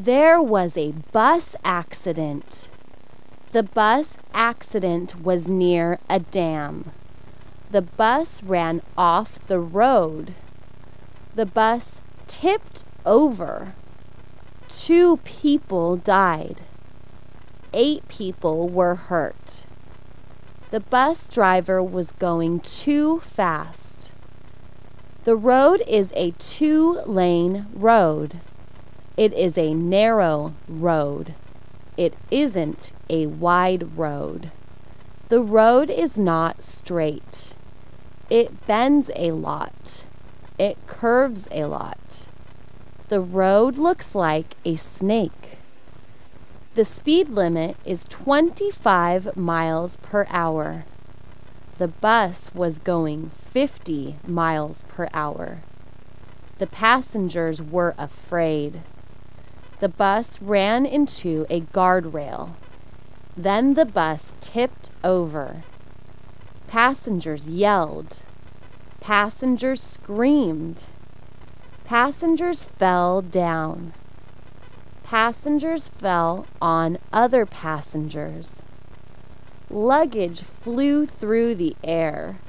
There was a bus accident. The bus accident was near a dam. The bus ran off the road. The bus tipped over. Two people died. Eight people were hurt. The bus driver was going too fast. The road is a two lane road. It is a narrow road. It isn't a wide road. The road is not straight. It bends a lot. It curves a lot. The road looks like a snake. The speed limit is 25 miles per hour. The bus was going 50 miles per hour. The passengers were afraid. The bus ran into a guardrail. Then the bus tipped over. Passengers yelled. Passengers screamed. Passengers fell down. Passengers fell on other passengers. Luggage flew through the air.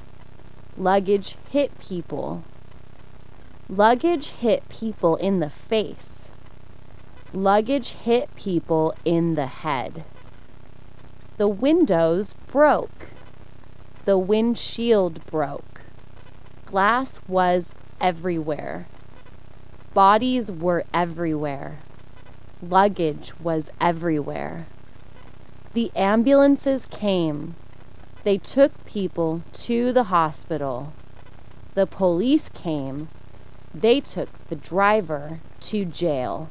Luggage hit people. Luggage hit people in the face. Luggage hit people in the head. The windows broke. The windshield broke. Glass was everywhere. Bodies were everywhere. Luggage was everywhere. The ambulances came. They took people to the hospital. The police came. They took the driver to jail.